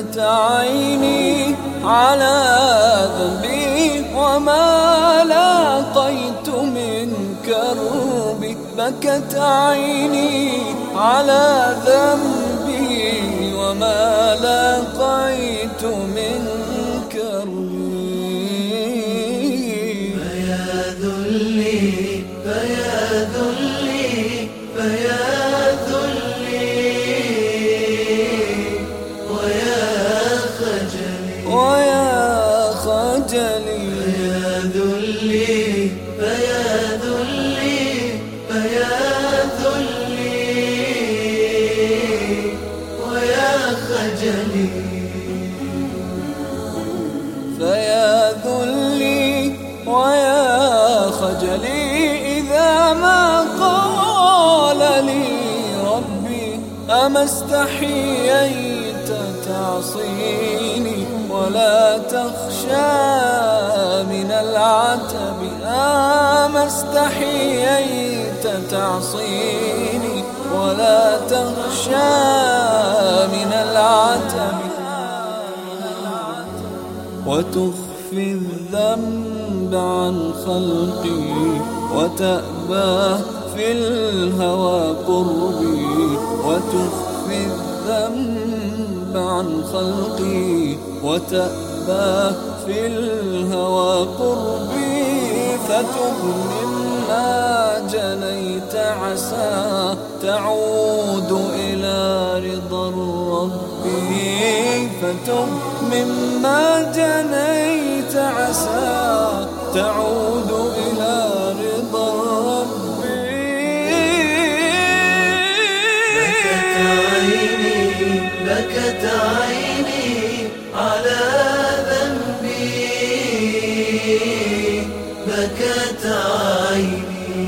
بكت عيني على ذنبي وما لاقيت من كربي بكت عيني على ذنبي وما لاقيت من كربي فيا ذلي فيا ذلي. فيا ذلي فيا ذلي ويا خجلي فيا ذلي ويا خجلي إذا ما قال لي ربي أما استحييت تعصيني ولا تخشى من العتب أما استحييت تعصيني ولا تخشى من العتب. وتخفي الذنب عن خلقي وتأبى في الهوى قربي. وتخفي الذنب عن خلقي وتأبى في الهوى قربي فتب مما جنيت عسى تعود إلى رضا الرب. فتب مما جنيت عسى تعود إلى رضا الرب. بكت عيني بكت عيني